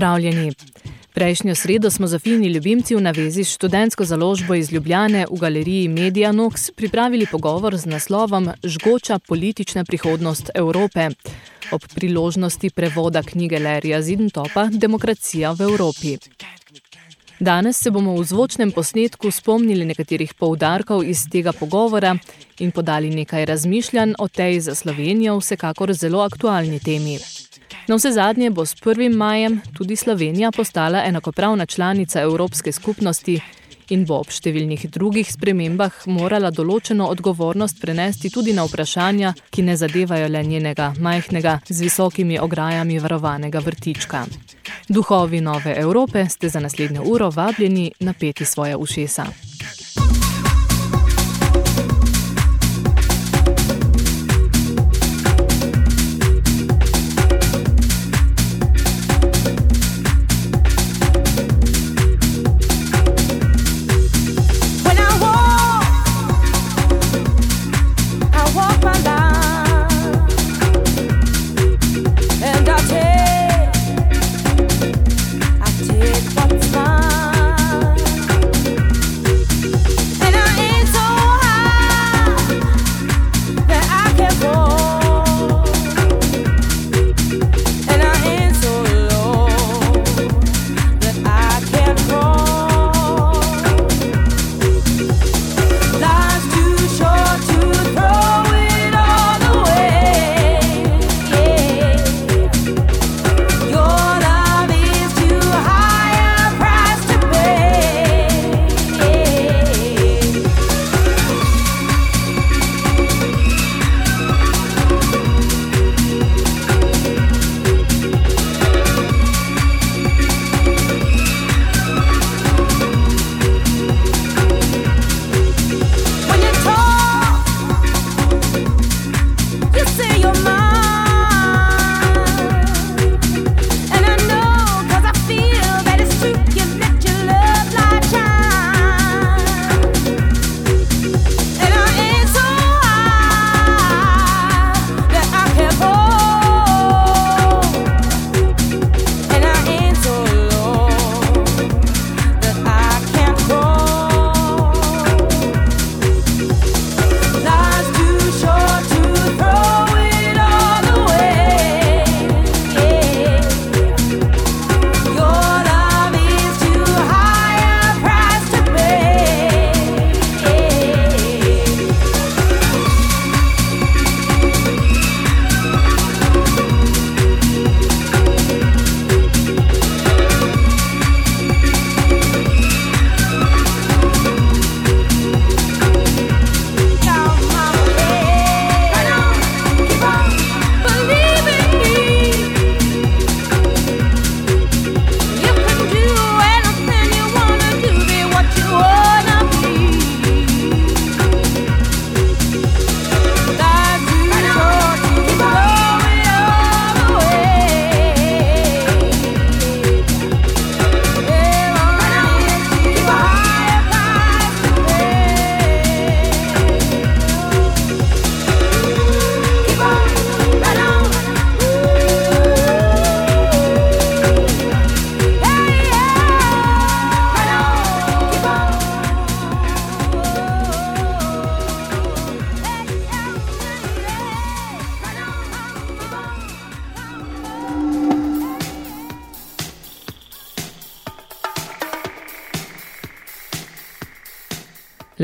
Pozdravljeni. Prejšnjo sredo smo za fini ljubimci v navezi s študentsko založbo iz Ljubljane v galeriji Media Nox pripravili pogovor z naslovom Žgoča politična prihodnost Evrope ob priložnosti prevoda knjige Lerija Zidentopa Demokracija v Evropi. Danes se bomo v zvočnem posnetku spomnili nekaterih poudarkov iz tega pogovora in podali nekaj razmišljanj o tej za Slovenijo vsekakor zelo aktualni temi. Na vse zadnje bo s 1. majem tudi Slovenija postala enakopravna članica Evropske skupnosti in bo ob številnih drugih spremembah morala določeno odgovornost prenesti tudi na vprašanja, ki ne zadevajo le njenega majhnega z visokimi ograjami varovanega vrtička. Duhovi nove Evrope ste za naslednjo uro vabljeni napeti svoje ušesa.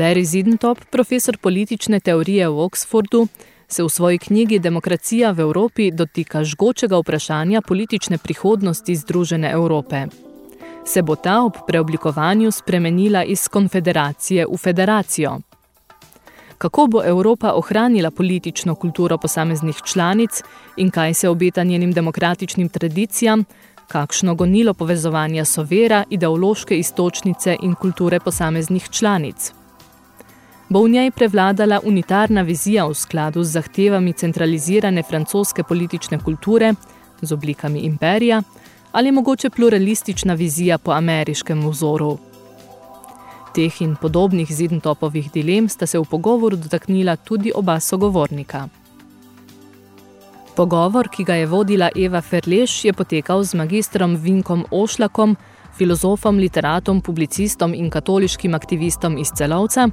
Larry Zidentop, profesor politične teorije v Oxfordu, se v svoji knjigi Demokracija v Evropi dotika žgočega vprašanja politične prihodnosti Združene Evrope. Se bo ta ob preoblikovanju spremenila iz konfederacije v federacijo? kako bo Evropa ohranila politično kulturo posameznih članic in kaj se obeta njenim demokratičnim tradicijam, kakšno gonilo povezovanja so vera, ideološke istočnice in kulture posameznih članic. Bo v njej prevladala unitarna vizija v skladu z zahtevami centralizirane francoske politične kulture, z oblikami imperija, ali mogoče pluralistična vizija po ameriškem vzoru. Teh in podobnih zidentopovih dilem sta se v pogovoru dotaknila tudi oba sogovornika. Pogovor, ki ga je vodila Eva Ferleš, je potekal z magistrom Vinkom Ošlakom, filozofom, literatom, publicistom in katoliškim aktivistom iz Celovca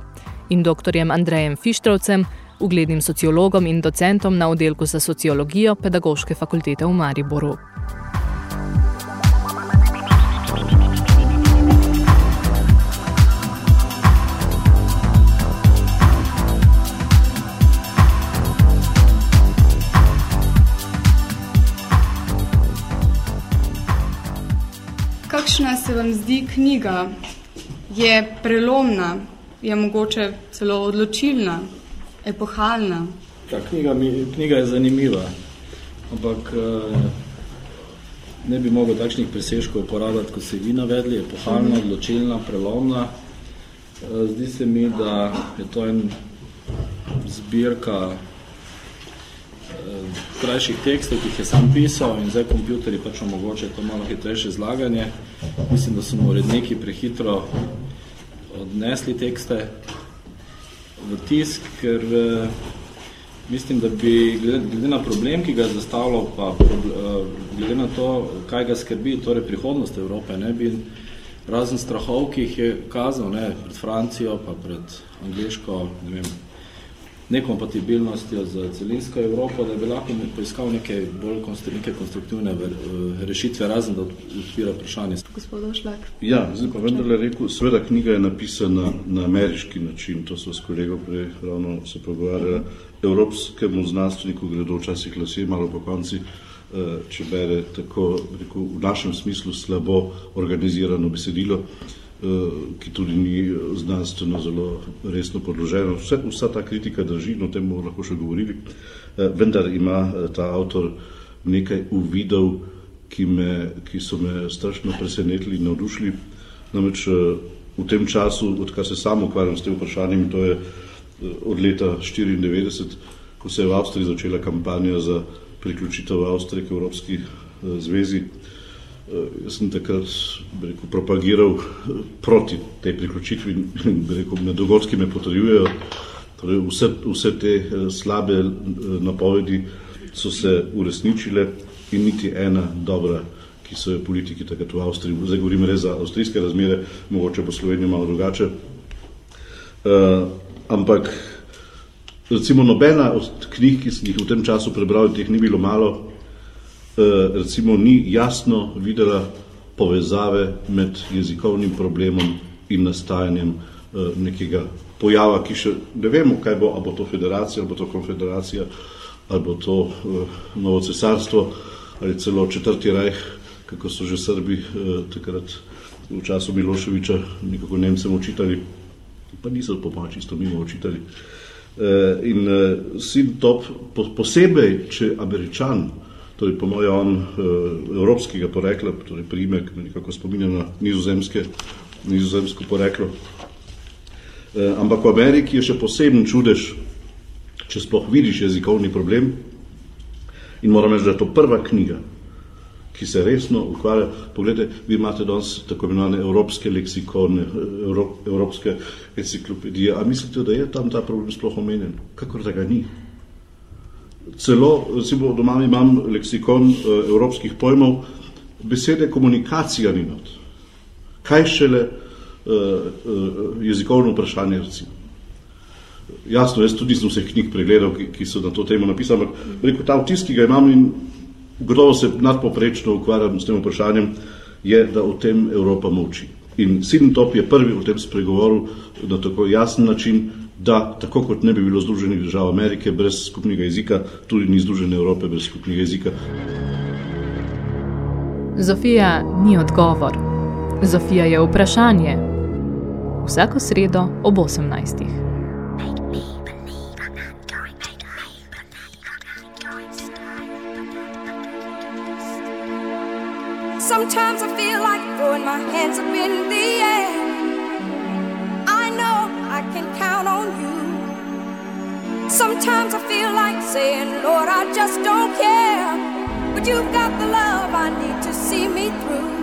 in doktorjem Andrejem Fištrovcem, uglednim sociologom in docentom na oddelku za sociologijo Pedagoške fakultete v Mariboru. Se vam zdi knjiga? Je prelomna, je mogoče celo odločilna, epohalna? Ta knjiga, mi, knjiga je zanimiva, ampak eh, ne bi mogel takšnih preseškov uporabljati, kot se vi navedli, epohalna, odločilna, prelomna. Eh, zdi se mi, da je to en zbirka krajših tekstov, ki jih je sam pisal in zdaj kompjuterji pač omogoče to malo hitrejše zlaganje. Mislim, da so mu uredniki prehitro odnesli tekste v tisk, ker eh, mislim, da bi glede, glede na problem, ki ga je zastavljal, pa eh, glede na to, kaj ga skrbi, torej prihodnost Evrope, ne bi razen strahov, ki jih je kazal ne, pred Francijo, pa pred angliško, ne vem, nekompatibilnostjo z celinsko Evropo, da bi lahko poiskal neke bolj neke konstruktivne eh, rešitve, razen da odpira vprašanje. Gospod Ošlak. Ja, zdaj pa vendarle rekel, sveda knjiga je napisana na ameriški način, to so s kolegom prej ravno se pogovarjali. Evropskemu znanstveniku gredo včasih lasje malo po konci, eh, če bere tako rekel, v našem smislu slabo organizirano besedilo. Eh, ki tudi ni znanstveno zelo resno podloženo. Vse, vsa ta kritika drži, no temu lahko še govorili, eh, vendar ima eh, ta avtor nekaj uvidov, ki, me, ki so me strašno presenetili in navdušili. Namreč v tem času, odkar se samo ukvarjam s tem vprašanjem, to je od leta 1994, ko se je v Avstriji začela kampanja za priključitev Avstrije k Evropski zvezi, Eh, jaz sem takrat rekel, propagiral eh, proti tej priključitvi in rekel, na dogodki me potrjujejo. Torej, vse, vse te eh, slabe napovedi so se uresničile in niti ena dobra, ki so jo politiki takrat v Avstriji, zdaj govorim res za avstrijske razmere, mogoče po Sloveniji malo drugače. Uh, ampak recimo nobena od knjig, ki sem jih v tem času prebral, teh ni bilo malo, Eh, recimo ni jasno videla povezave med jezikovnim problemom in nastajanjem eh, nekega pojava, ki še ne vemo, kaj bo, ali bo to federacija, ali bo to konfederacija, ali bo to eh, novo cesarstvo, ali celo četrti rajh, kako so že Srbi takrat v času Miloševiča nekako Nemcem očitali, pa niso popolno čisto mimo očitali. In sin top, posebej, če američan, torej po mojem on uh, evropskega porekla, torej primek, nekako spominja na nizozemske, nizozemsko poreklo. Uh, ampak v Ameriki je še poseben čudež, če sploh vidiš jezikovni problem in moram reči, da je to prva knjiga, ki se resno ukvarja. Poglejte, vi imate danes tako imenovane evropske leksikone, evropske enciklopedije, a mislite, da je tam ta problem sploh omenjen? Kakor da ga ni celo, recimo doma imam leksikon uh, evropskih pojmov, besede komunikacija ni not. Kaj šele uh, uh, jezikovno vprašanje, recimo. Jasno, jaz tudi sem vseh knjig pregledal, ki, ki so na to temo napisali, ampak rekel, ta vtis, ki ga imam in gotovo se nadpoprečno ukvarjam s tem vprašanjem, je, da o tem Evropa molči. In Sidentop je prvi v tem spregovoril na tako jasen način, da tako kot ne bi bilo Združenih držav Amerike brez skupnega jezika, tudi ni Združene Evrope brez skupnega jezika. Zofija ni odgovor. Zofija je vprašanje. Vsako sredo ob 18. Sometimes I feel like throwing my hands up in the air count on you. Sometimes I feel like saying, Lord, I just don't care. But you've got the love I need to see me through.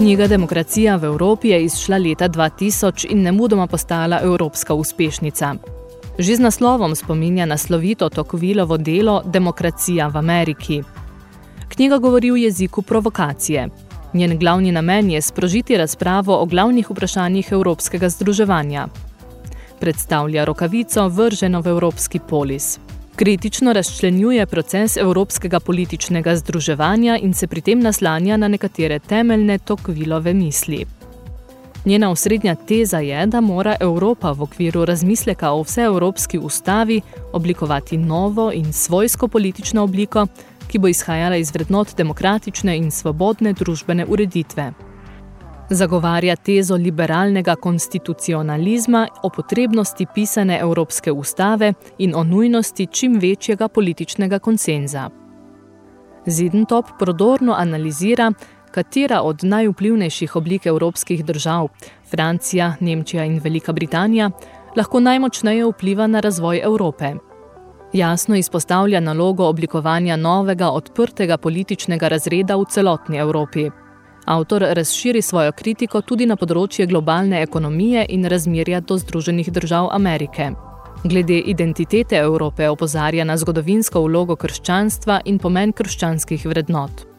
Knjiga Demokracija v Evropi je izšla leta 2000 in nemudoma postala evropska uspešnica. Že z naslovom spominja na slovito Tokvilovo delo Demokracija v Ameriki. Knjiga govori v jeziku provokacije. Njen glavni namen je sprožiti razpravo o glavnih vprašanjih evropskega združevanja. Predstavlja rokavico vrženo v evropski polis kritično razčlenjuje proces evropskega političnega združevanja in se pri tem naslanja na nekatere temeljne tokvilove misli. Njena osrednja teza je, da mora Evropa v okviru razmisleka o vseevropski ustavi oblikovati novo in svojsko politično obliko, ki bo izhajala iz vrednot demokratične in svobodne družbene ureditve. Zagovarja tezo liberalnega konstitucionalizma o potrebnosti pisane Evropske ustave in o nujnosti čim večjega političnega konsenza. Zidentop prodorno analizira, katera od najvplivnejših oblik evropskih držav, Francija, Nemčija in Velika Britanija, lahko najmočneje vpliva na razvoj Evrope. Jasno izpostavlja nalogo oblikovanja novega odprtega političnega razreda v celotni Evropi. Avtor razširi svojo kritiko tudi na področje globalne ekonomije in razmerja do Združenih držav Amerike. Glede identitete Evrope opozarja na zgodovinsko vlogo krščanstva in pomen krščanskih vrednot.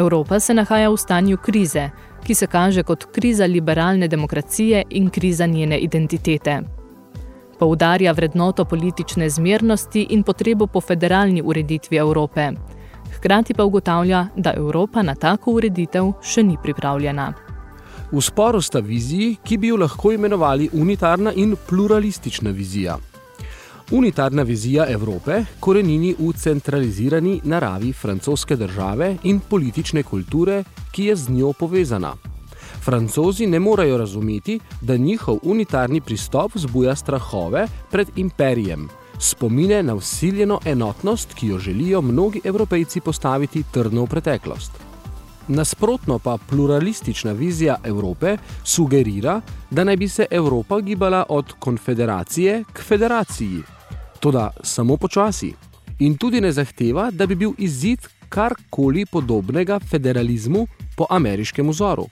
Evropa se nahaja v stanju krize, ki se kaže kot kriza liberalne demokracije in kriza njene identitete. Poudarja vrednoto politične zmernosti in potrebo po federalni ureditvi Evrope. Hkrati pa ugotavlja, da Evropa na tako ureditev še ni pripravljena. V sporu sta viziji, ki bi jo lahko imenovali unitarna in pluralistična vizija. Unitarna vizija Evrope korenini v centralizirani naravi francoske države in politične kulture, ki je z njo povezana. Francozi ne morejo razumeti, da njihov unitarni pristop zbuja strahove pred imperijem, spomine na vsiljeno enotnost, ki jo želijo mnogi evropejci postaviti trdno v preteklost. Nasprotno pa pluralistična vizija Evrope sugerira, da naj bi se Evropa gibala od konfederacije k federaciji, toda samo počasi. In tudi ne zahteva, da bi bil izid karkoli podobnega federalizmu po ameriškem vzoru.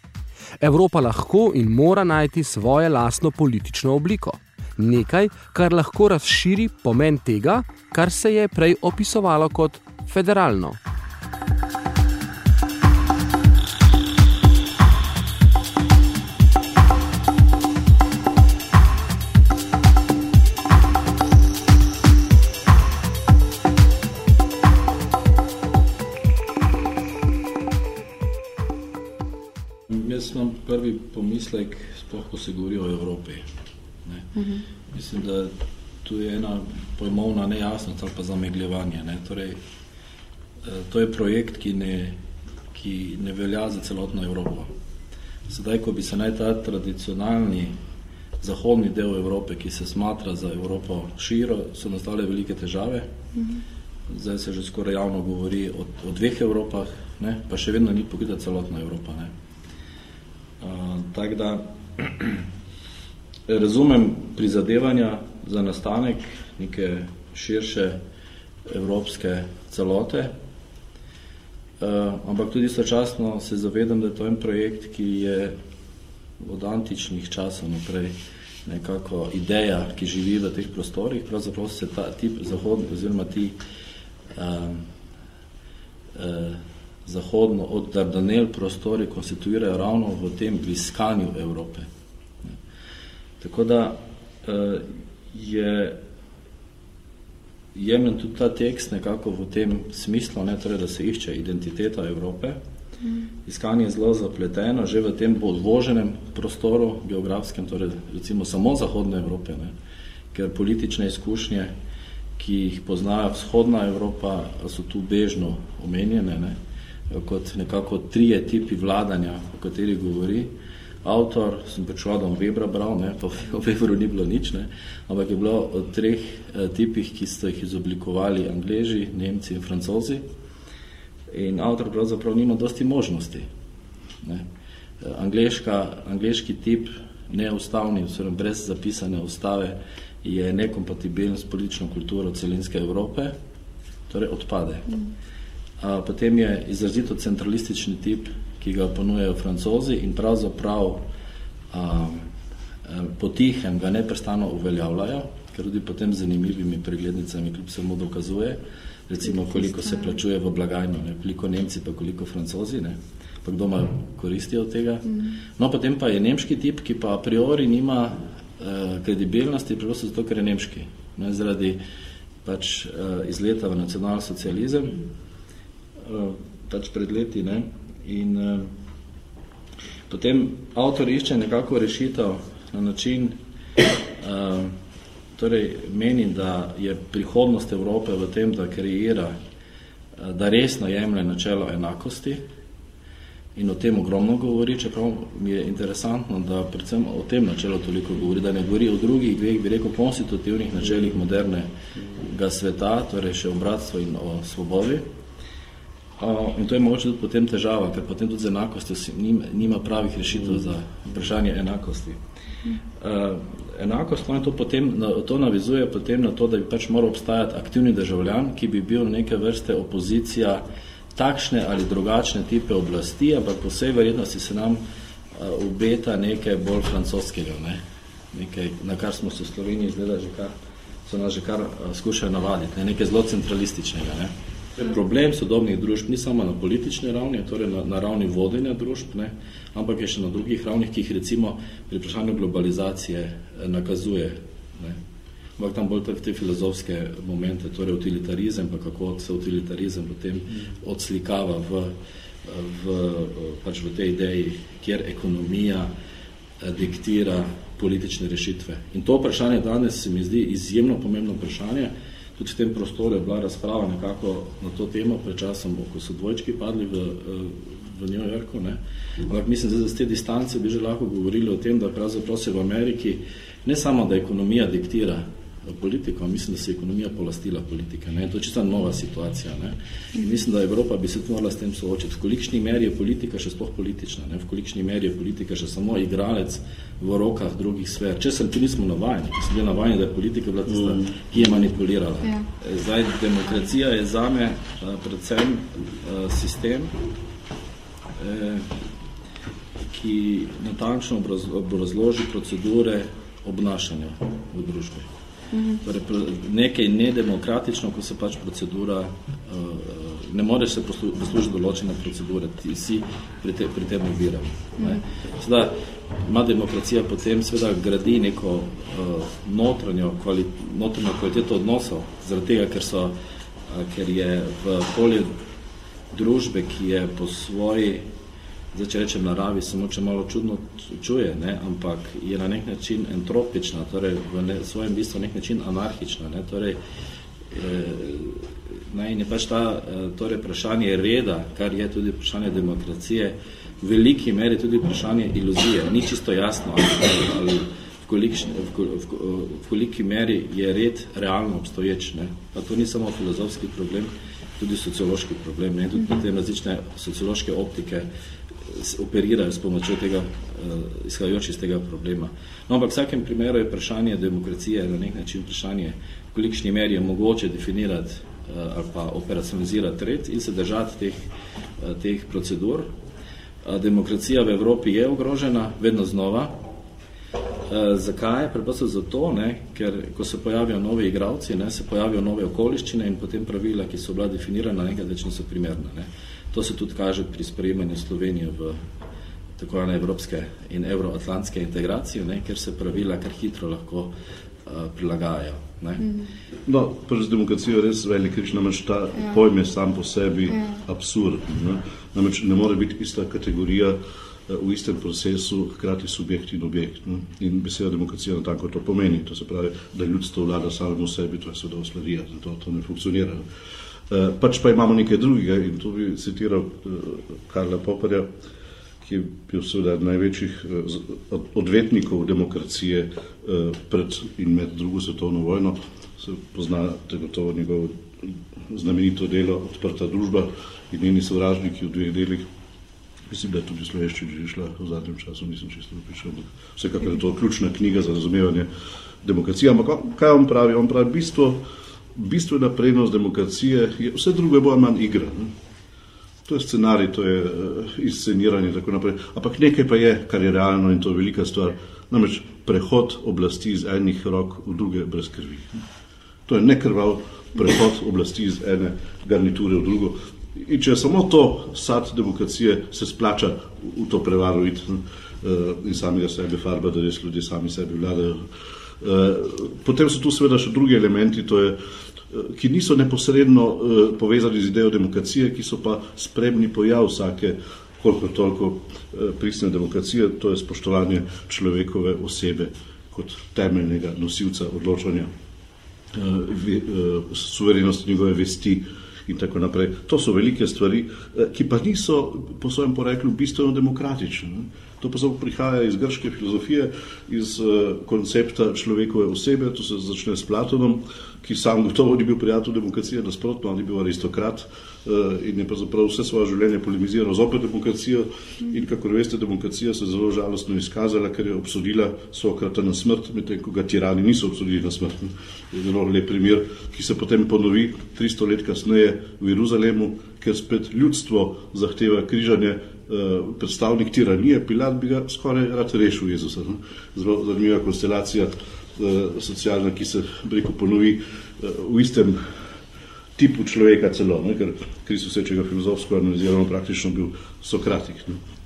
Evropa lahko in mora najti svoje lastno politično obliko. Nekaj, kar lahko razširi pomen tega, kar se je prej opisovalo kot federalno. Prvi pomislek, sploh ko se govori o Evropi. Ne. Uh -huh. Mislim, da tu je ena pojmovna nejasnost ali pa zamegljevanje. Ne. Torej, eh, to je projekt, ki ne, ki ne velja za celotno Evropo. Sedaj, ko bi se naj ta tradicionalni zahodni del Evrope, ki se smatra za Evropo širo, so nastale velike težave. Uh -huh. Zdaj se že skoraj javno govori o, o dveh Evropah, ne, pa še vedno ni pokrita celotna Evropa. Ne. Uh, tako da razumem prizadevanja za nastanek neke širše evropske celote, uh, ampak tudi sočasno se zavedam, da je to en projekt, ki je od antičnih časov naprej nekako ideja, ki živi v teh prostorih, pravzaprav se ta tip zahodni oziroma ti uh, uh, zahodno od Dardanel prostori konstituirajo ravno v tem iskanju Evrope. Tako da uh, je jemljen tudi ta tekst nekako v tem smislu, ne, torej, da se išče identiteta Evrope. Iskanje je zelo zapleteno, že v tem podvoženem prostoru geografskem, torej recimo samo zahodne Evrope, ne, ker politične izkušnje, ki jih poznajo vzhodna Evropa, so tu bežno omenjene, ne, kot nekako trije tipi vladanja, o kateri govori. Avtor, sem pač Adam Webra bral, ne, pa o Webru ni bilo nič, ne, ampak je bilo o treh eh, tipih, ki so jih izoblikovali Angleži, Nemci in Francozi. In avtor pravzaprav nima dosti možnosti. Ne. Eh, angleška, angleški tip, neustavni, oziroma brez zapisane ustave, je nekompatibilen s politično kulturo celinske Evrope, torej odpade. Mm. Potem je izrazito centralistični tip, ki ga ponujejo francozi in pravzaprav a, potihem ga neprestano uveljavljajo, ker tudi potem zanimivimi preglednicami kljub samo dokazuje, recimo koliko se plačuje v blagajno, ne, koliko Nemci pa koliko francozi, ne, pa kdo ima koristi od tega. No, potem pa je nemški tip, ki pa a priori nima eh, kredibilnosti, preprosto zato, ker je nemški, ne, zaradi pač eh, izleta v nacionalsocializem, uh, pač pred leti. Ne? In uh, potem avtor išče nekako rešitev na način, uh, torej meni, da je prihodnost Evrope v tem, da kreira, da resno jemlje načelo enakosti in o tem ogromno govori, čeprav mi je interesantno, da predvsem o tem načelu toliko govori, da ne govori o drugih dveh, bi rekel, konstitutivnih načelih modernega sveta, torej še o bratstvu in o svobodi. Uh, in to je mogoče tudi potem težava, ker potem tudi z enakostjo nima, nima pravih rešitev za vprašanje enakosti. Uh, enakost no, to, potem, to navizuje potem na to, da bi pač moral obstajati aktivni državljan, ki bi bil neke vrste opozicija takšne ali drugačne tipe oblasti, ampak po vsej verjetnosti se nam uh, obeta nekaj bolj francoskega, ne? nekaj, na kar smo se v Sloveniji izgleda že kar so nas že kar skušajo navaditi, ne? nekaj zelo centralističnega. Ne? Problem sodobnih družb ni samo na politični ravni, torej na, na ravni vodenja družb, ne? ampak je še na drugih ravnih, ki jih recimo pri vprašanju globalizacije nakazuje. Ne? Ampak tam bolj te filozofske momente, torej utilitarizem, pa kako se utilitarizem potem odslikava v, v, pač v tej ideji, kjer ekonomija diktira politične rešitve. In to vprašanje danes se mi zdi izjemno pomembno vprašanje. Tudi v tem prostoru je bila razprava nekako na to temo pred časom, ko so dvojčki padli v, v New Yorku. Ne? Ampak mislim, da z te distance bi že lahko govorili o tem, da pravzaprav se v Ameriki ne samo, da ekonomija diktira politiko, mislim, da se je ekonomija polastila politika. Ne? To je čisto nova situacija. Ne? In mislim, da Evropa bi se morala s tem soočiti. V kolikšni meri je politika še sploh politična? Ne? V kolikšni meri je politika še samo igralec v rokah drugih sfer? Če sem tu nismo navajeni, sem bil navajeni, da je politika bila tista, mm. ki je manipulirala. Ja. Zdaj, demokracija je zame uh, predvsem uh, sistem, eh, ki natančno obrazloži procedure obnašanja v družbi. Torej, nekaj nedemokratično, ko se pač procedura, uh, ne moreš se poslužiti določene procedure, ti si pri, te, pri tem uviral. Ne. Seveda, ima demokracija potem seveda gradi neko uh, notranjo, kvali, notranjo kvaliteto odnosov, zaradi tega, ker, so, uh, ker je v polju družbe, ki je po svoji zdaj, če rečem naravi, samo če malo čudno čuje, ne, ampak je na nek način entropična, torej v ne, svojem bistvu nek način anarhična. Ne, torej, eh, naj, in je pač ta eh, torej, vprašanje reda, kar je tudi vprašanje demokracije, v veliki meri tudi vprašanje iluzije. Ni čisto jasno, ali, ali v, kolikšni, v, v, v koliki meri je red realno obstoječ. Ne. Pa to ni samo filozofski problem, tudi sociološki problem. Ne. Tudi potem različne sociološke optike operirajo s pomočjo tega, uh, izhajajoč iz tega problema. No, ampak v vsakem primeru je vprašanje demokracije na nek način vprašanje, v kolikšni meri je mogoče definirati ali pa operacionalizirati red in se držati teh, uh, teh procedur. Demokracija v Evropi je ogrožena, vedno znova. Uh, zakaj? Preprosto zato, ne, ker ko se pojavijo nove igravci, ne, se pojavijo nove okoliščine in potem pravila, ki so bila definirana, nekaj več niso primerna. Ne. To se tudi kaže pri sprejemanju Slovenije v tako ene evropske in euroatlantske integracije, ne, ker se pravila kar hitro lahko prilagajajo. Ne. Mhm. No, prvi z demokracijo res velik križ, namreč ta ja. pojem je sam po sebi ja. absurd. Ne. Namreč ne more biti ista kategorija uh, v istem procesu hkrati subjekt in objekt. Ne. In beseda demokracija na tako to pomeni. To se pravi, da ljudstvo vlada samemu sebi, to je seveda osladija, zato to ne funkcionira. Eh, pač pa imamo nekaj drugega in tu bi citiral eh, Karla Poparja, ki je bil seveda največjih eh, odvetnikov demokracije pred in med drugo svetovno vojno. Se pozna gotovo njegovo znamenito delo Odprta družba in njeni sovražniki v dveh delih. Mislim, da je tudi slovenščina že šla v zadnjem času, nisem čisto prišel. Vsekakor je to ključna knjiga za razumevanje demokracije. Ampak kaj on pravi? On pravi bistvo bistvena prednost demokracije je vse drugo je bolj manj igra. Ne? To je scenarij, to je uh, izsceniranje in tako naprej. Ampak nekaj pa je, kar je realno in to je velika stvar. Namreč prehod oblasti iz enih rok v druge brez krvi. To je nekrval prehod oblasti iz ene garniture v drugo. In če samo to sad demokracije se splača v to prevaro iti uh, in samega sebe farba, da res ljudje sami sebi vladajo. Uh, potem so tu seveda še drugi elementi, to je uh, ki niso neposredno uh, povezani z idejo demokracije, ki so pa spremni pojav vsake koliko toliko uh, pristne demokracije, to je spoštovanje človekove osebe kot temeljnega nosilca odločanja uh, suverenosti njegove vesti in tako naprej. To so velike stvari, ki pa niso po svojem poreklu bistveno demokratične. To pa prihaja iz grške filozofije, iz uh, koncepta človekove osebe, to se začne s Platonom, ki sam gotovo ni bil prijatelj demokracije, nasprotno, ni bil aristokrat in je pravzaprav vse svoje življenje polemiziral zopet demokracijo in kako veste, demokracija se zelo žalostno izkazala, ker je obsodila Sokrata na smrt, medtem ko ga tirani niso obsodili na smrt. Je zelo lep primer, ki se potem ponovi 300 let kasneje v Jeruzalemu, ker spet ljudstvo zahteva križanje. Predstavnik tiranije, Pilat bi ga skoraj rad rešil Jezusa. No? Zelo zanimiva konstelacija socialna, ki se preko ponovi v istem tipu človeka celo, ne? ker Kristus je, če ga filozofsko analiziramo, praktično bil Sokratik. Ne?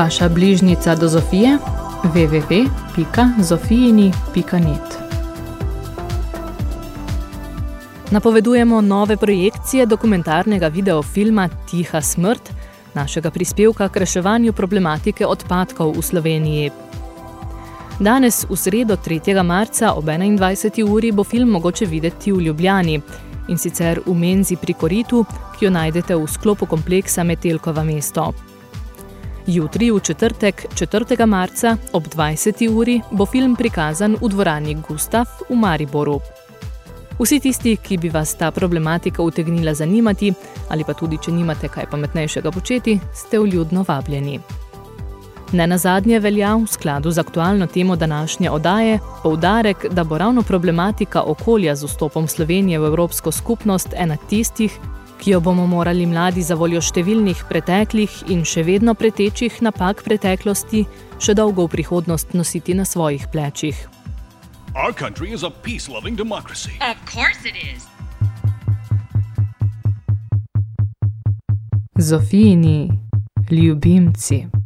Vaša bližnica do Zofije www.zofijini.net Napovedujemo nove projekcije dokumentarnega videofilma Tiha smrt, našega prispevka k reševanju problematike odpadkov v Sloveniji. Danes, v sredo 3. marca ob 21. uri, bo film mogoče videti v Ljubljani, in sicer v Menzi pri Koritu, ki jo najdete v sklopu kompleksa Metelkova mesto. Jutri, v četrtek, 4. marca, ob 20. uri, bo film prikazan v dvorani Gustav v Mariboru. Vsi tisti, ki bi vas ta problematika utegnila zanimati, ali pa tudi, če nimate kaj pametnejšega početi, ste vljudno vabljeni. Ne na zadnje velja v skladu z aktualno temo današnje odaje poudarek, da bo ravno problematika okolja z vstopom Slovenije v Evropsko skupnost ena tistih, ki jo bomo morali mladi za voljo številnih preteklih in še vedno pretečih napak preteklosti še dolgo v prihodnost nositi na svojih plečih. Our country is a peace-loving democracy. Of course it is. Zofini, ljubimci.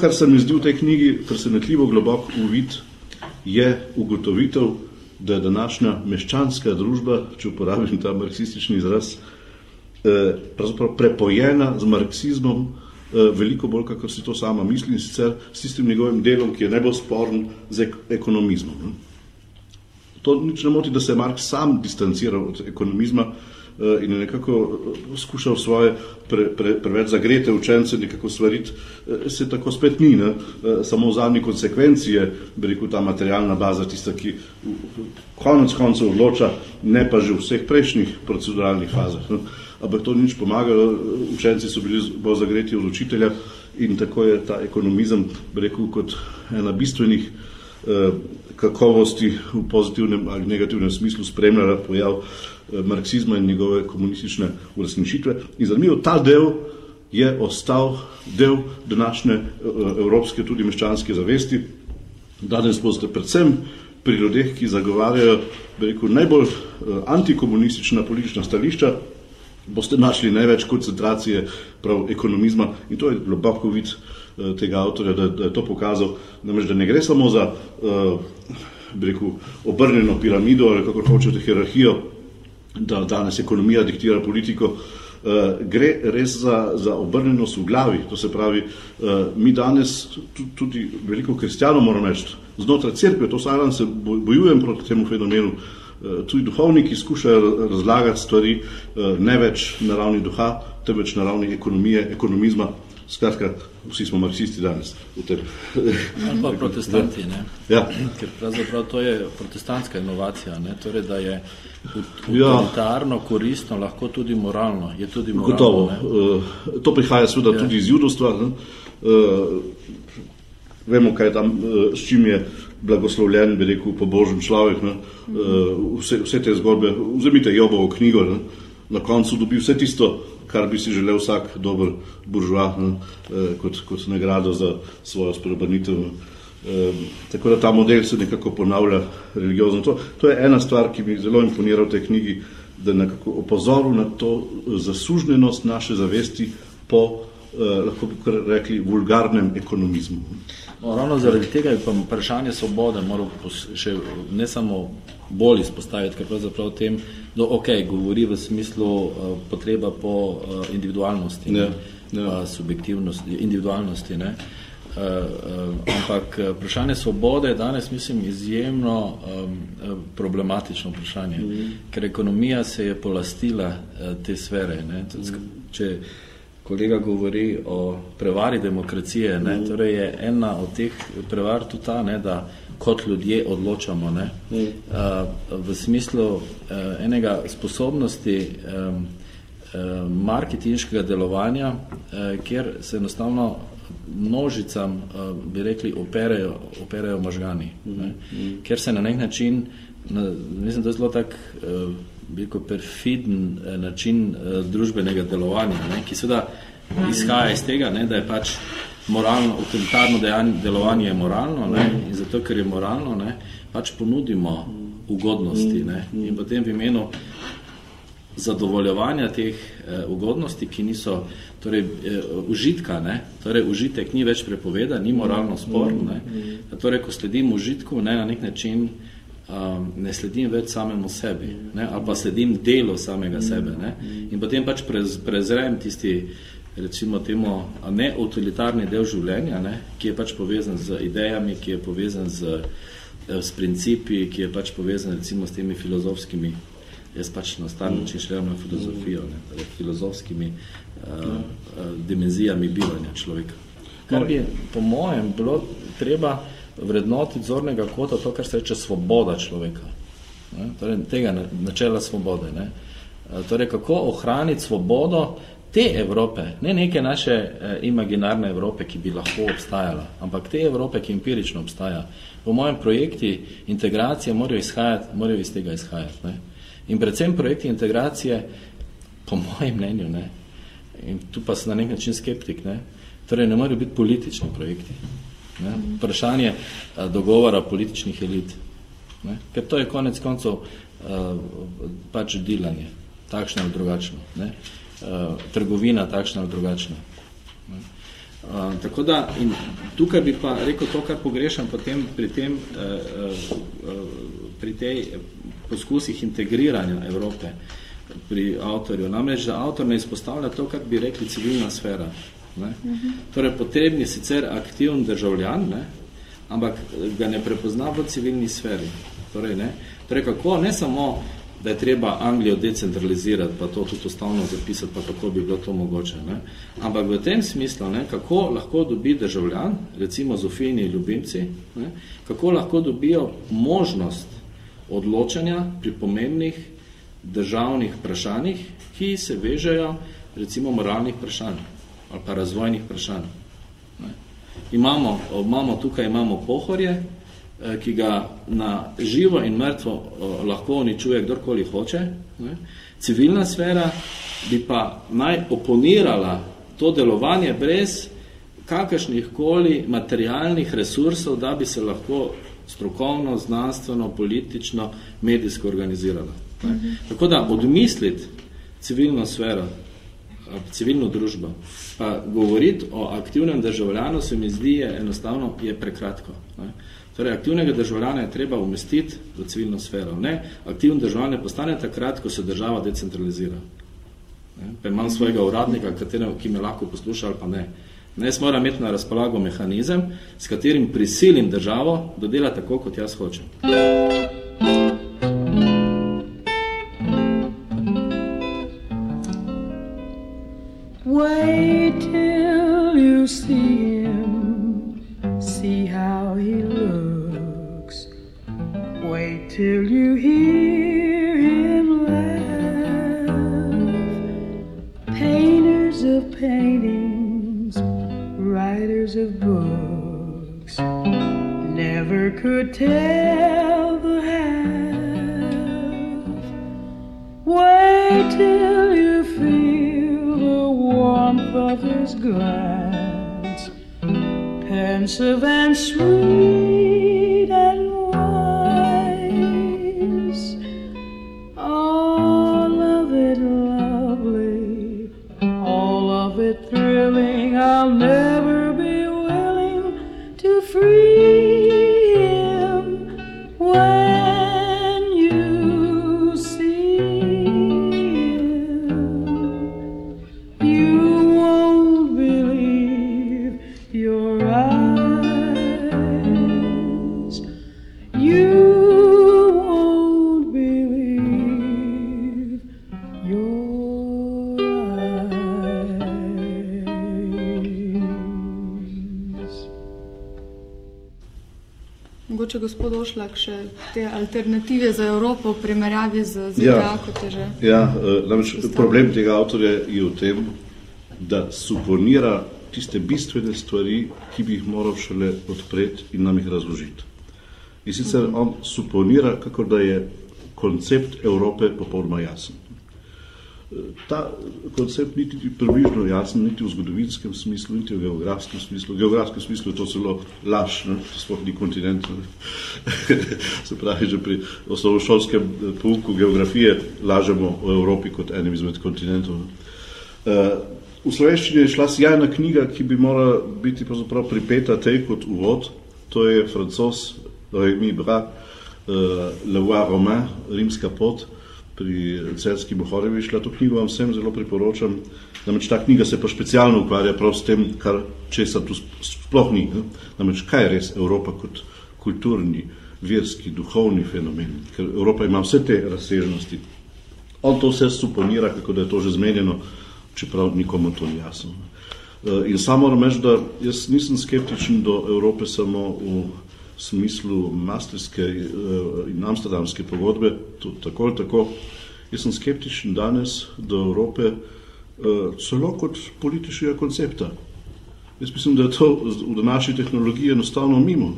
Kar se mi zdi v tej knjigi presenetljivo globok uvid, je ugotovitev, da je današnja meščanska družba, če uporabim ta marksistični izraz, eh, pravzaprav prepojena z marksizmom eh, veliko bolj, kakor si to sama misli in sicer s tistim njegovim delom, ki je najbolj sporen z ekonomizmom. To nič ne moti, da se je Marks sam distanciral od ekonomizma, in je nekako skušal svoje pre, pre, preveč zagrete učence nekako svariti, uh, se tako spet ni. Ne? Samo v zadnji konsekvenci je, bi rekel, ta materialna baza tista, ki konec koncev odloča, ne pa že v vseh prejšnjih proceduralnih fazah. Ne? Ampak to nič pomagalo, učenci so bili bolj zagreti od učitelja in tako je ta ekonomizem, bi rekel, kot ena bistvenih kakovosti v pozitivnem ali negativnem smislu spremljala pojav eh, marksizma in njegove komunistične uresničitve. In zanimivo, ta del je ostal del današnje eh, evropske, tudi meščanske zavesti. Danes boste predvsem pri ljudeh, ki zagovarjajo rekel, najbolj eh, antikomunistična politična stališča, boste našli največ koncentracije prav ekonomizma in to je globoko vid tega avtorja, da, da je to pokazal, namreč, da ne gre samo za uh, rekel, obrnjeno piramido ali kako hočete hierarhijo, da danes ekonomija diktira politiko, uh, gre res za, za obrnjenost v glavi. To se pravi, uh, mi danes tudi veliko kristjanov moramo reči, znotraj cerkve, to sam se bojujem proti temu fenomenu, uh, tudi duhovniki skušajo razlagati stvari uh, ne več na ravni duha, temveč na ravni ekonomije, ekonomizma. Skratka, vsi smo marksisti danes. Ali pa protestanti, ne? Ja. Ker pravzaprav to je protestantska inovacija, ne? Torej, da je utilitarno, ja. koristno, lahko tudi moralno. Je tudi moralno, Gotovo. Ne? To prihaja seveda ja. tudi iz judovstva. Ne? Uh, vemo, kaj je tam, uh, s čim je blagoslovljen, bi rekel, po božjem človek. Ne? Vse, vse te zgodbe, vzemite Jobovo knjigo, ne? na koncu dobi vse tisto, kar bi si želel vsak dober buržoa eh, kot, kot nagrado za svojo spreobrnitev. Eh, tako da ta model se nekako ponavlja religiozno. To, to je ena stvar, ki mi zelo imponira v tej knjigi, da nekako opozoril na to zasužnenost naše zavesti po, eh, lahko bi rekli, vulgarnem ekonomizmu. No, ravno zaradi tega je pa vprašanje svobode moral še ne samo bolj izpostaviti, ker pravzaprav tem, da no, ok, govori v smislu uh, potreba po uh, individualnosti, ne, ne. Uh, subjektivnosti, individualnosti, ne. Uh, uh, ampak vprašanje svobode je danes, mislim, izjemno um, problematično vprašanje, mm. ker ekonomija se je polastila uh, te sfere. Ne. Če, kolega govori o prevari demokracije, ne, mm. torej je ena od teh prevar tudi ta, ne, da kot ljudje odločamo, ne, mm. uh, v smislu uh, enega sposobnosti um, uh, marketinškega delovanja, uh, kjer se enostavno množicam, uh, bi rekli, operejo, operejo možgani, mm. ne, mm. ker se na nek način, na, mislim, da je zelo tak uh, veliko perfiden eh, način eh, družbenega delovanja, ne, ki seveda izhaja iz tega, ne, da je pač moralno, utilitarno delovanje je moralno ne, in zato, ker je moralno, ne, pač ponudimo ugodnosti ne, in potem v imenu zadovoljevanja teh eh, ugodnosti, ki niso, torej eh, užitka, ne, torej užitek ni več prepoveda, ni moralno sporn, ne, torej ko sledim užitku, ne, na nek način eh, um, ne sledim več samemu sebi, ne, ali pa sledim delu samega sebe. Ne, in potem pač prez, prezrem tisti, recimo temu, ne utilitarni del življenja, ne, ki je pač povezan z idejami, ki je povezan z, eh, s principi, ki je pač povezan recimo s temi filozofskimi, jaz pač na star način šlejam na filozofijo, ne, torej filozofskimi uh, uh, dimenzijami bivanja človeka. Kar bi po mojem bilo treba vrednoti zornega kota to, kar se reče svoboda človeka. Ne? Torej, tega načela svobode. Ne? Torej, kako ohraniti svobodo te Evrope, ne neke naše eh, imaginarne Evrope, ki bi lahko obstajala, ampak te Evrope, ki empirično obstaja. Po mojem projekti integracije morajo, izhajati, morajo iz tega izhajati. Ne? In predvsem projekti integracije, po mojem mnenju, ne? in tu pa sem na nek način skeptik, ne? torej ne morajo biti politični projekti. Ne? Vprašanje a, dogovora političnih elit. Ne? Ker to je konec koncev a, pač delanje, takšno ali drugačno. Ne? A, trgovina takšna ali drugačna. Ne? Tako da, in tukaj bi pa rekel to, kar pogrešam potem pri tem, pri tej poskusih integriranja Evrope pri avtorju. Namreč, da avtor ne izpostavlja to, kar bi rekli civilna sfera. Ne? Torej, potrebni je sicer aktivn državljan, ne? ampak ga ne prepozna v civilni sferi. Torej, ne? torej, kako ne samo da je treba Anglijo decentralizirati, pa to tudi ustavno zapisati, pa kako bi bilo to mogoče. Ne? Ampak v tem smislu, ne, kako lahko dobi državljan, recimo Zofini ljubimci, ne, kako lahko dobijo možnost odločanja pri pomembnih državnih vprašanjih, ki se vežejo recimo moralnih vprašanj ali pa razvojnih vprašanj. Ne. Imamo, imamo, tukaj imamo pohorje, Eh, ki ga na živo in mrtvo eh, lahko uničuje kdorkoli hoče. Ne. Civilna sfera bi pa naj oponirala to delovanje brez kakršnih koli materialnih resursov, da bi se lahko strokovno, znanstveno, politično, medijsko organizirala. Ne. Mhm. Tako da odmisliti civilno sfero, civilno družbo, pa govoriti o aktivnem državljanu se mi zdi je enostavno je prekratko. Ne. Torej, aktivnega državljana je treba umestiti v civilno sfero. Ne? Aktivni državljan postane takrat, ko se država decentralizira. Ne? Pa imam svojega uradnika, katerem, ki me lahko posluša ali pa ne. Ne, jaz moram imeti na razpolago mehanizem, s katerim prisilim državo, da dela tako, kot jaz hočem. Gospod Ošlak še te alternative za Evropo v primerjavi z ZDA, ja, kot je že. Ja, eh, namreč problem tega avtorja je v tem, da suponira tiste bistvene stvari, ki bi jih moral šele odpreti in nam jih razložiti. In sicer on suponira, kako da je koncept Evrope popolnoma jasen ta koncept niti približno jasen, niti v zgodovinskem smislu, niti v geografskem smislu. V geografskem smislu je to zelo laž, ne? to sploh ni kontinent. Se pravi, že pri osnovnošolskem eh, pouku geografije lažemo o Evropi kot enem izmed kontinentov. Uh, v slovenščini je šla sjajna knjiga, ki bi morala biti pravzaprav pripeta tej kot uvod. To je francos Rémi Bra, uh, Le Roi Romain, Rimska pot, pri Celski Bohorevi šla to knjigo, vam vsem zelo priporočam. Namreč ta knjiga se pa specialno ukvarja prav s tem, kar česa tu sploh ni. Namreč kaj je res Evropa kot kulturni, verski, duhovni fenomen, ker Evropa ima vse te razsežnosti. On to vse suponira, kako da je to že zmenjeno, čeprav nikomu to ni jasno. Eh, in samo moram reči, da jaz nisem skeptičen do Evrope samo v smislu masterske uh, in amsterdamske pogodbe, to, tako ali tako, jaz sem skeptičen danes do Evrope uh, celo kot političnega koncepta. Jaz mislim, da je to v današnji tehnologiji enostavno mimo.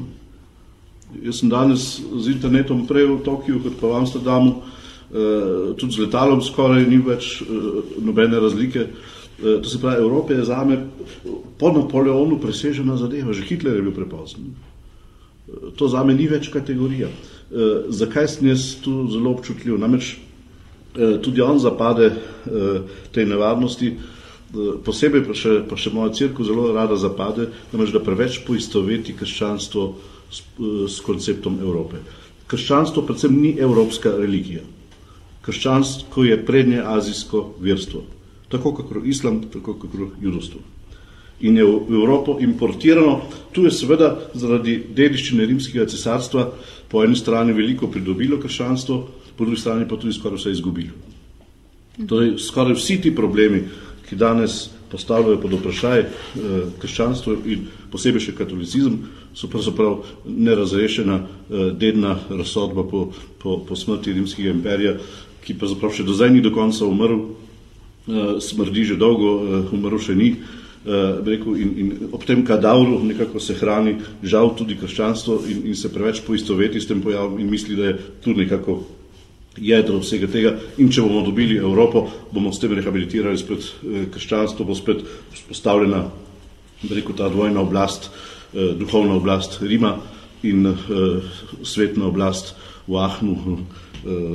Jaz sem danes z internetom prej v Tokiju kot pa v Amsterdamu, uh, tudi z letalom skoraj ni več nobene razlike. To se pravi, Evropa je zame po Napoleonu presežena zadeva, že Hitler je bil prepozen to za me ni več kategorija. E, zakaj sem jaz tu zelo občutljiv? Namreč e, tudi on zapade e, tej nevarnosti, e, posebej pa še, pa še moja crkva zelo rada zapade, namreč da preveč poistoveti krščanstvo s, e, s konceptom Evrope. Krščanstvo predvsem ni evropska religija. Krščanstvo je prednje azijsko verstvo. Tako kakor islam, tako kakor judovstvo in je v Evropo importirano. Tu je seveda zaradi dediščine rimskega cesarstva po eni strani veliko pridobilo krščanstvo, po drugi strani pa tudi skoraj vse izgubili. Torej, skoraj vsi ti problemi, ki danes postavljajo pod vprašaj eh, krščanstvo in posebej še katolicizem, so pravzaprav nerazrešena eh, dedna razsodba po, po, po smrti rimskega imperija, ki pravzaprav še do zdaj ni do konca umrl, eh, smrdi že dolgo, eh, umrl še ni. Uh, rekel, in, in ob tem kadavru nekako se hrani žal tudi krščanstvo in, in se preveč poistoveti s tem pojavom in misli, da je tu nekako jedro vsega tega in če bomo dobili Evropo, bomo s tem rehabilitirali spet uh, krščanstvo, bo spet postavljena rekel, ta dvojna oblast, uh, duhovna oblast Rima in uh, svetna oblast v Ahnu, uh,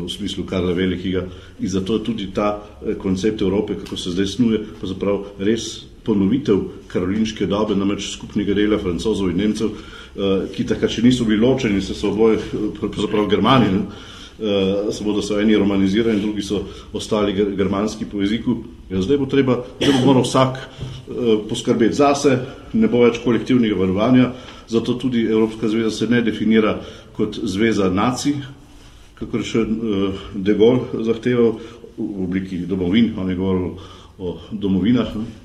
v smislu Karla Velikega. In zato tudi ta uh, koncept Evrope, kako se zdaj snuje, pa zaprav res ponovitev karolinske dobe, namreč skupnega dela francozov in nemcev, uh, ki takrat še niso bili ločeni, se so oboje, eh, pravzaprav germani, uh, samo da so eni romanizirani, drugi so ostali germanski po jeziku. Ja, zdaj bo treba, zdaj bo moral vsak uh, poskrbeti zase, ne bo več kolektivnega varovanja, zato tudi Evropska zveza se ne definira kot zveza nacij, kakor še uh, De Gaulle zahteval v obliki domovin, on je govoril o domovinah. Ne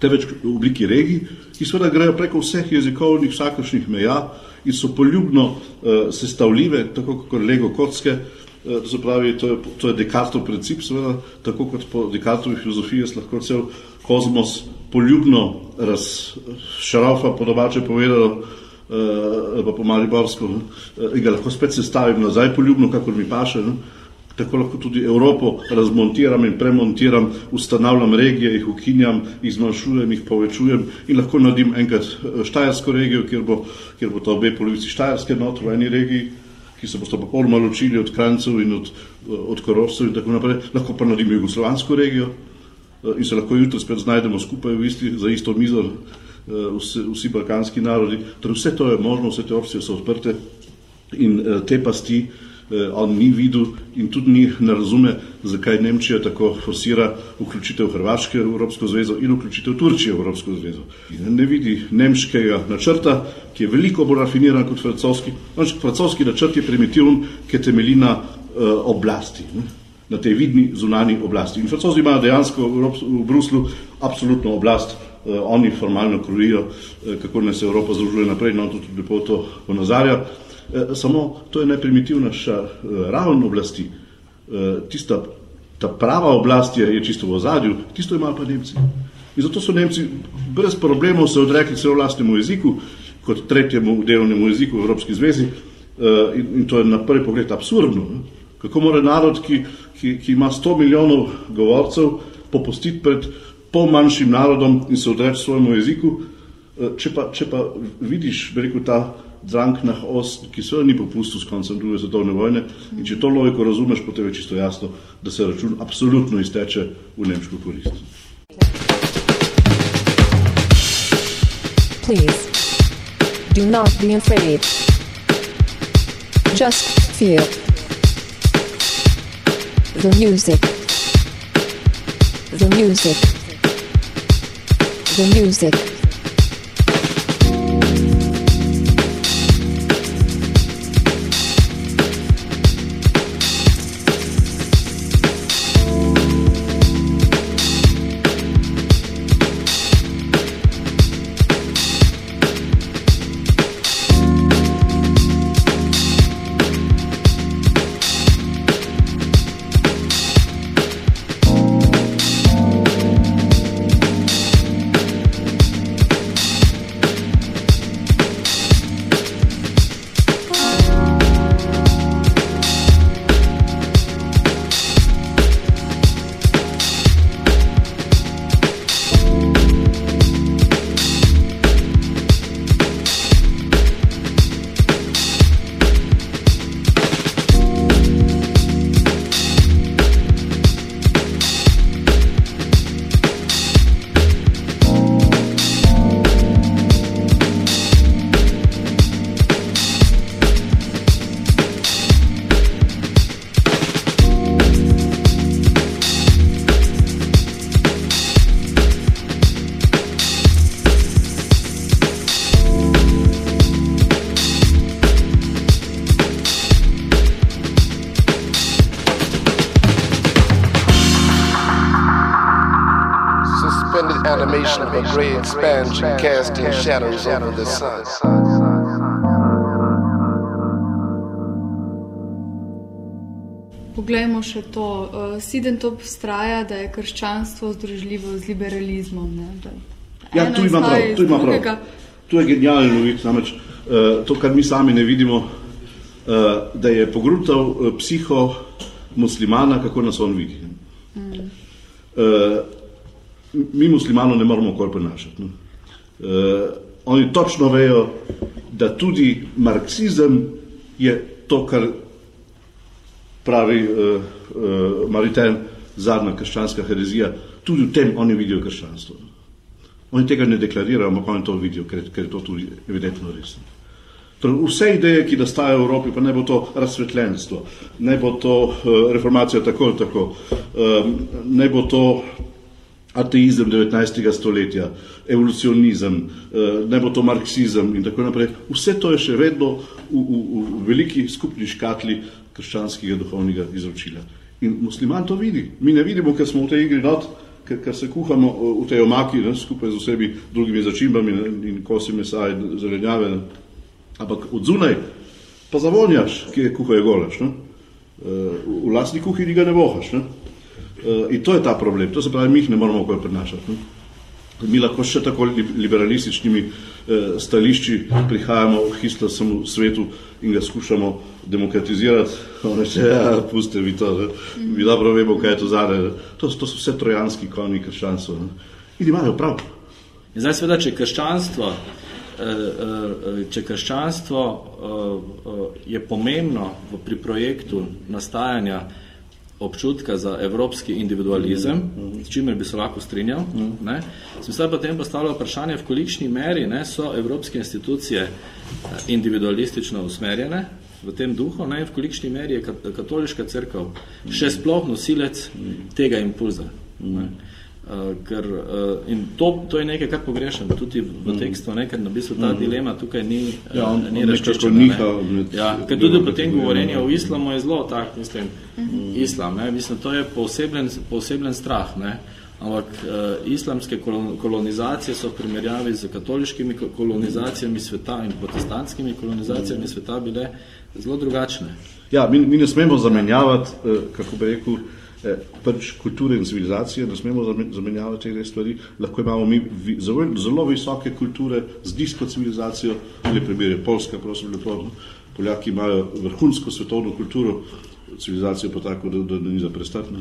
temveč v obliki regij, ki seveda grejo preko vseh jezikovnih, vsakršnih meja in so poljubno uh, sestavljive, tako kot Lego kocke. Uh, to, pravi, to, je, to je Descartov princip, seveda, tako kot po Descartovi filozofiji, lahko cel kozmos poljubno razšrafa, po domače povedano, uh, pa po Mariborsko, uh, in ga lahko spet sestavim nazaj poljubno, kakor mi paše. Ne? Tako lahko tudi Evropo razmontiram in premontiram, ustanavljam regije, jih ukinjam, jih zmanjšujem, jih povečujem in lahko naredim enkrat eh, Štajersko regijo, kjer bo, kjer bo ta obe polovici Štajerske not v eni regiji, ki se boste popolnoma ločili od Krancev in od, eh, od Korovcev in tako naprej, lahko pa naredim Jugoslovansko regijo eh, in se lahko jutri spet znajdemo skupaj v isti, za isto mizo vsi, vsi balkanski narodi. Torej vse to je možno, vse te opcije so odprte in te pasti on ni videl in tudi ni ne razume, zakaj Nemčija tako forsira vključitev Hrvaške v Evropsko zvezo in vključitev Turčije v Evropsko zvezo. In ne vidi nemškega načrta, ki je veliko bolj rafiniran kot francoski. Noč, francoski načrt je primitiven, ki temelji na eh, oblasti. Ne? na tej vidni zunani oblasti. In francozi imajo dejansko v, Evrop, v Bruslu absolutno oblast, eh, oni formalno krojijo, eh, kako naj se Evropa združuje naprej, no tudi lepo to ponazarja. Eh, samo to je najprimitivnejša eh, raven oblasti. Eh, tista, ta prava oblast je, je čisto v ozadju, tisto imajo pa Nemci. In zato so Nemci brez problemov se odrekli celo vlastnemu jeziku, kot tretjemu delovnemu jeziku v Evropski zvezi. In, in to je na prvi pogled absurdno. Kako mora narod, ki, ki, ki ima 100 milijonov govorcev, popustiti pred pol manjšim narodom in se odreči svojemu jeziku, če pa, če pa vidiš, rekel, ta Drang nach Ost, ki se ni popustil s koncem druge svetovne vojne. In če to logiko razumeš, potem je čisto jasno, da se račun absolutno izteče v nemško korist. Please, do not be afraid. Just feel the music. The music. The music. Animation of a gray expansion casting shadows over the sun. Poglejmo še to. Uh, Sidentop vztraja, da je krščanstvo združljivo z liberalizmom. Ne? Da Ja, tu ima prav, tu ima prav. Tu je genialno videti, namreč uh, to, kar mi sami ne vidimo, uh, da je pogrutal uh, psiho muslimana, kako nas on vidi. Uh, mi muslimanov ne moramo kol prenašati. Ne? Uh, oni točno vejo, da tudi marksizem je to, kar pravi uh, uh, Maritain, zadnja krščanska herezija, tudi v tem oni vidijo krščanstvo. Oni tega ne deklarirajo, ampak oni to vidijo, ker, ker je to tudi evidentno res. Torej, vse ideje, ki nastajajo v Evropi, pa ne bo to razsvetljenstvo, ne bo to uh, reformacija tako ali tako, um, ne bo to ateizem 19. stoletja, evolucionizem, uh, ne bo to marksizem in tako naprej. Vse to je še vedno v, v, v veliki skupni škatli krščanskega duhovnega izročila. In musliman to vidi. Mi ne vidimo, ker smo v tej igri not, ker, ker se kuhamo uh, v tej omaki ne, skupaj z vsemi drugimi začimbami ne, in kosi mesa in zelenjave. Ne. Ampak od zunaj pa zavonjaš, ki je kuhajo golaš. Ne. Uh, v lastni kuhinji ga ne vohaš. Ne. Uh, in to je ta problem. To se pravi, mi jih ne moramo okoli prenašati. Ne. Mi lahko še tako li- liberalističnimi eh, stališči prihajamo v Hitlersem svetu in ga skušamo demokratizirati. On reče, ja, puste vi to, ne. mi dobro vemo, kaj je to ne. To, to so vse trojanski konji krščanstva. In imajo prav. In zdaj seveda, če krščanstvo, eh, eh, če krščanstvo eh, eh, je pomembno pri projektu nastajanja občutka za evropski individualizem, s čimer bi se lahko strinjal, ne, sem se potem postavljal vprašanje, v kolikšni meri ne, so evropske institucije eh, individualistično usmerjene v tem duhu, ne, in v kolikšni meri je kat- katoliška crkva še sploh nosilec tega impulza. Ne. Uh, ker, uh, in to, to je nekaj, kar pogrešam tudi v, v tekstu, ne, ker na bistvu ta dilema tukaj ni, Ja, on- uh, ni razčiščena. niha Ne. Ja, ker tudi potem govorenje o islamu je zelo tak, mislim, islam, ne, mislim, to je poosebljen, poosebljen strah, ne, ampak uh, islamske kolon, kolonizacije so v primerjavi z katoliškimi ko- kolonizacijami sveta in protestantskimi kolonizacijami sveta bile zelo drugačne. Ja, mi, mi ne smemo zamenjavati, eh, kako bi rekel, eh, pač kulture in civilizacije, ne smemo zame- zamenjavati te stvari. Lahko imamo mi vi, zelo, zelo visoke kulture z nizko civilizacijo, ali primer je Polska, prosim lepo. Poljaki imajo vrhunsko svetovno kulturo, civilizacijo pa tako, da, da ni za prestati. ne.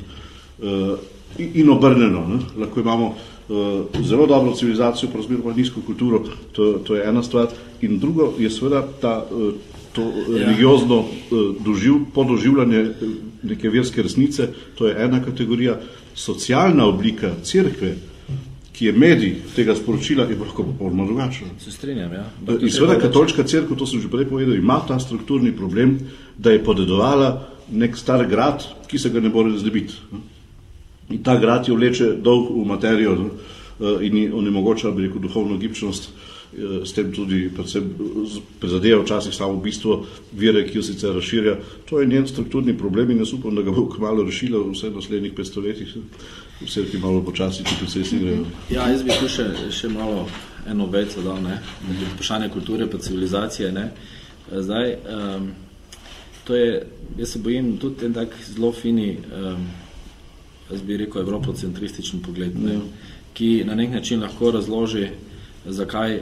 Uh, in, in obrneno, ne. lahko imamo uh, zelo dobro civilizacijo, pravzaprav pa nizko kulturo, to, to je ena stvar. In drugo je seveda ta, uh, to religiozno uh, doživ, podoživljanje eh, neke verske resnice, to je ena kategorija. Socialna oblika cerkve, ki je medij tega sporočila, je lahko popolnoma drugačna. Se strinjam, ja. Eh, In seveda katoliška crkva, to sem že prej povedal, ima ta strukturni problem, da je podedovala nek star grad, ki se ga ne more znebiti. In ta grad jo vleče dolg v materijo eh, in ji onemogoča, bi rekel, duhovno gibčnost, eh, s tem tudi predvsem prizadeva včasih samo bistvo vere, ki jo sicer razširja. To je njen strukturni problem in jaz upam, da ga bo kmalo rešila vse naslednjih 500 letih. Vse ti malo počasi ti procesi grejo. Ja, jaz bi tu še, še malo eno vejco dal, ne, vprašanje kulture pa civilizacije, ne. Zdaj, um, to je, jaz se bojim, tudi en tak zelo fini, um, jaz bi rekel, evropocentrističen pogled, ne, ki na nek način lahko razloži, zakaj uh,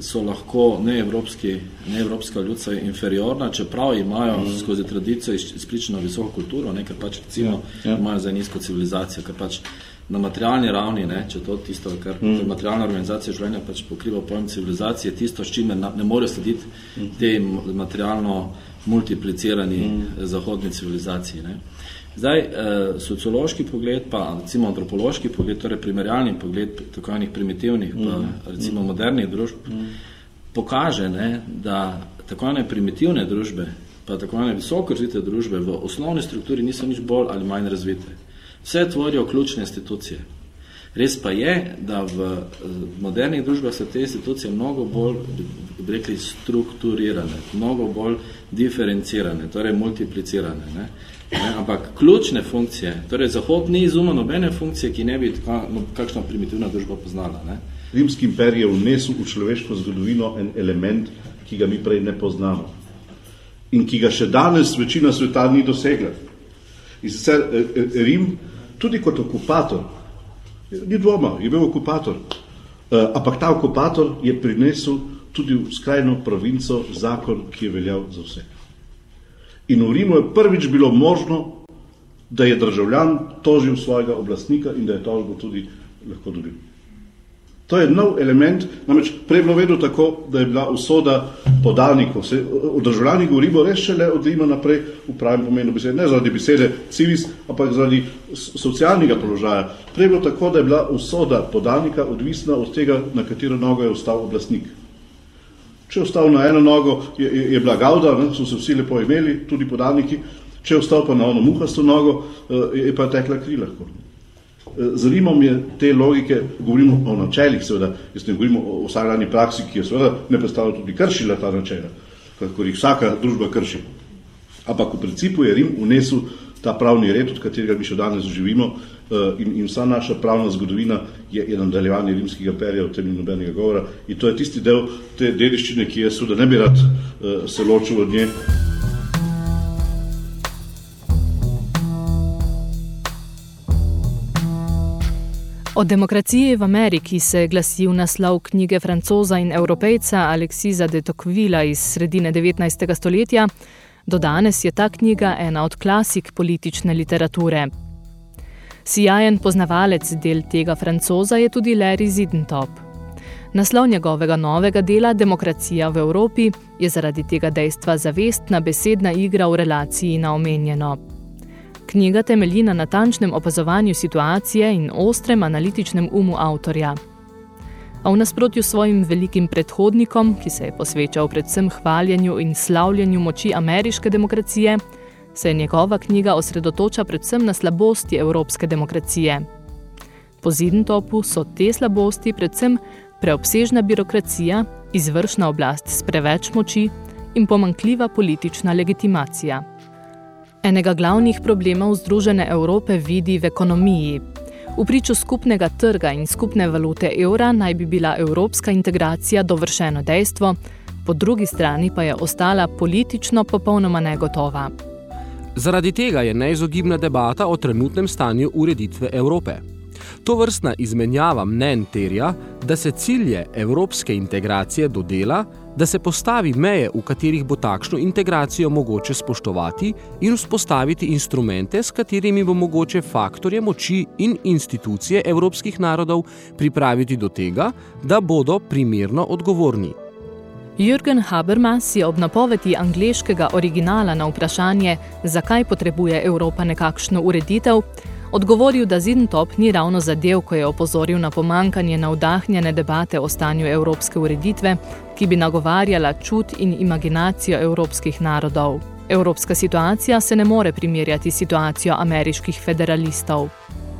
so lahko neevropski, neevropska ljudstva inferiorna, čeprav imajo mm. skozi tradicijo iz- izpričano visoko kulturo, ne, ker pač recimo ja, ja. imajo za nizko civilizacijo, ker pač na materialni ravni, ne, če to tisto, kar mm. materialna organizacija življenja pač pokriva pojem civilizacije, tisto, s čimer ne morejo slediti mm. tej m- materialno multiplicirani mm. zahodni civilizaciji. Ne. Zdaj, eh, sociološki pogled, pa recimo antropološki pogled, torej primerjalni pogled tako enih primitivnih, pa recimo modernih družb, pokaže, ne, da tako ene primitivne družbe, pa tako ene visoko razvite družbe v osnovni strukturi niso nič bolj ali manj razvite. Vse tvorijo ključne institucije. Res pa je, da v eh, modernih družbah so te institucije mnogo bolj, bi rekli, strukturirane, mnogo bolj diferencirane, torej multiplicirane. Ne? Ne, ampak ključne funkcije, torej Zahod ni izumil nobene funkcije, ki ne bi taka, no, kakšna primitivna družba poznala. Ne. Rimski imperij je vnesel v človeško zgodovino en element, ki ga mi prej ne poznamo in ki ga še danes večina sveta ni dosegla. In sicer eh, eh, Rim, tudi kot okupator, ni dvoma, je bil okupator, uh, ampak ta okupator je prinesel tudi v skrajno provinco zakon, ki je veljal za vse. In v Rimu je prvič bilo možno, da je državljan tožil svojega oblastnika in da je tožbo tudi lahko dobil. To je nov element, namreč prej bilo vedno tako, da je bila usoda podalnikov. Se, o državljanih govorimo res šele od Rima naprej v pravem pomenu besede, ne zaradi besede civis, ampak zaradi socialnega položaja. Prej bilo tako, da je bila usoda podalnika odvisna od tega, na katero nogo je ostal oblastnik. Če je ostal na eno nogo, je, je, je bila gauda, ne, so se vsi lepo imeli, tudi podalniki, če je ostal pa na ono muhasto nogo, eh, je pa tekla kri lahko. Z Rimom je te logike, govorimo o načelih, seveda, jaz ne govorimo o vsakdanji praksi, ki je seveda neprestano tudi kršila ta načela, kako jih vsaka družba krši. Ampak v principu je Rim unesel ta pravni red, od katerega mi še danes živimo eh, in, in vsa naša pravna zgodovina je, je nadaljevanje rimskega perja, o tem ni nobenega govora in to je tisti del te dediščine, ki je seveda ne bi rad uh, se ločil od nje. O demokraciji v Ameriki se je glasil naslov knjige francoza in evropejca Alexiza de Tocqueville iz sredine 19. stoletja. Do danes je ta knjiga ena od klasik politične literature. Sijajen poznavalec del tega francoza je tudi Larry Zidentop. Naslov njegovega novega dela Demokracija v Evropi je zaradi tega dejstva zavestna besedna igra v relaciji na omenjeno. Knjiga temelji na natančnem opazovanju situacije in ostrem analitičnem umu avtorja. A v nasprotju s svojim velikim predhodnikom, ki se je posvečal predvsem hvaljenju in slavljanju moči ameriške demokracije, se je njegova knjiga osredotoča predvsem na slabosti evropske demokracije. Po Zidentopu so te slabosti predvsem preobsežna birokracija, izvršna oblast s preveč moči in pomankljiva politična legitimacija. Enega glavnih problemov Združene Evrope vidi v ekonomiji. V priču skupnega trga in skupne valute evra naj bi bila evropska integracija dovršeno dejstvo, po drugi strani pa je ostala politično popolnoma negotova. Zaradi tega je neizogibna debata o trenutnem stanju ureditve Evrope. To vrstna izmenjava mnen terja, da se cilje evropske integracije dodela, da se postavi meje, v katerih bo takšno integracijo mogoče spoštovati in vzpostaviti instrumente, s katerimi bo mogoče faktorje moči in institucije evropskih narodov pripraviti do tega, da bodo primerno odgovorni. Jürgen Habermas je ob napovedi angleškega originala na vprašanje, zakaj potrebuje Evropa nekakšno ureditev, odgovoril, da Zidentop ni ravno zadev, ko je opozoril na pomankanje navdahnjene debate o stanju evropske ureditve, ki bi nagovarjala čut in imaginacijo evropskih narodov. Evropska situacija se ne more primerjati situacijo ameriških federalistov.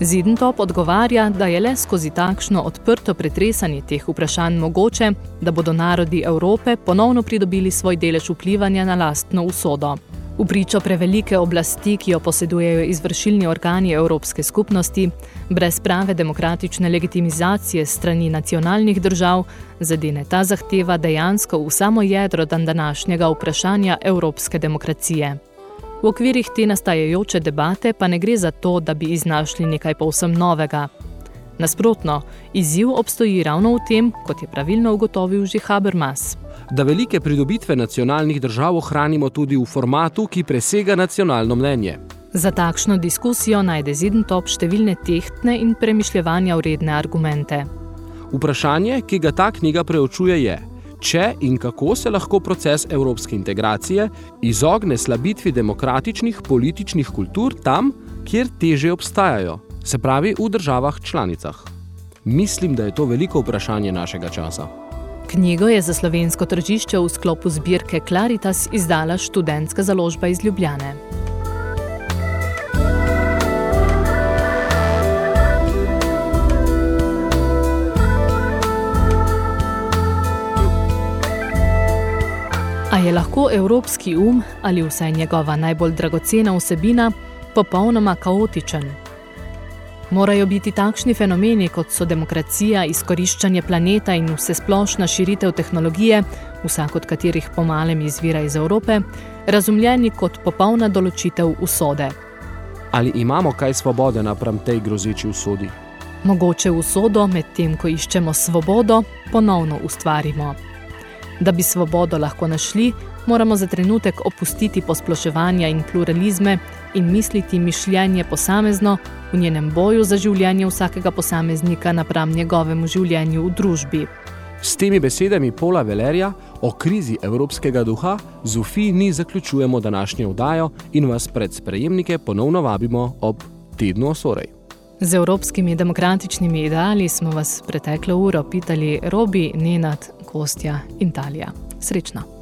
Zidentop odgovarja, da je le skozi takšno odprto pretresanje teh vprašanj mogoče, da bodo narodi Evrope ponovno pridobili svoj delež vplivanja na lastno usodo. V pričo prevelike oblasti, ki jo posedujejo izvršilni organi Evropske skupnosti, brez prave demokratične legitimizacije strani nacionalnih držav, zadene ta zahteva dejansko v samo jedro dan današnjega vprašanja evropske demokracije. V okvirih te nastajajoče debate pa ne gre za to, da bi iznašli nekaj povsem novega. Nasprotno, izziv obstoji ravno v tem, kot je pravilno ugotovil že Habermas da velike pridobitve nacionalnih držav ohranimo tudi v formatu, ki presega nacionalno mnenje. Za takšno diskusijo najde Zidentop številne tehtne in premišljevanja vredne argumente. Vprašanje, ki ga ta knjiga preučuje je, če in kako se lahko proces evropske integracije izogne slabitvi demokratičnih političnih kultur tam, kjer teže obstajajo, se pravi v državah članicah. Mislim, da je to veliko vprašanje našega časa. Knjigo je za slovensko tržišče v sklopu zbirke Claritas izdala študentska založba iz Ljubljane. A je lahko evropski um ali vsaj njegova najbolj dragocena vsebina popolnoma kaotičen? Morajo biti takšni fenomeni, kot so demokracija, izkoriščanje planeta in vsesplošna širitev tehnologije, vsak od katerih pomalem izvira iz Evrope, razumljeni kot popolna določitev usode. Ali imamo kaj svobode napram tej grozeči usodi? Mogoče usodo, med tem, ko iščemo svobodo, ponovno ustvarimo. Da bi svobodo lahko našli, moramo za trenutek opustiti posploševanja in pluralizme in misliti mišljenje posamezno v njenem boju za življenje vsakega posameznika napram njegovemu življenju v družbi. S temi besedami Pola Velerja o krizi evropskega duha z UFI ni zaključujemo današnje vdajo in vas pred sprejemnike ponovno vabimo ob tednu osorej. Z evropskimi demokratičnimi ideali smo vas preteklo uro pitali Robi, Nenad, Kostja in Talija. Srečno!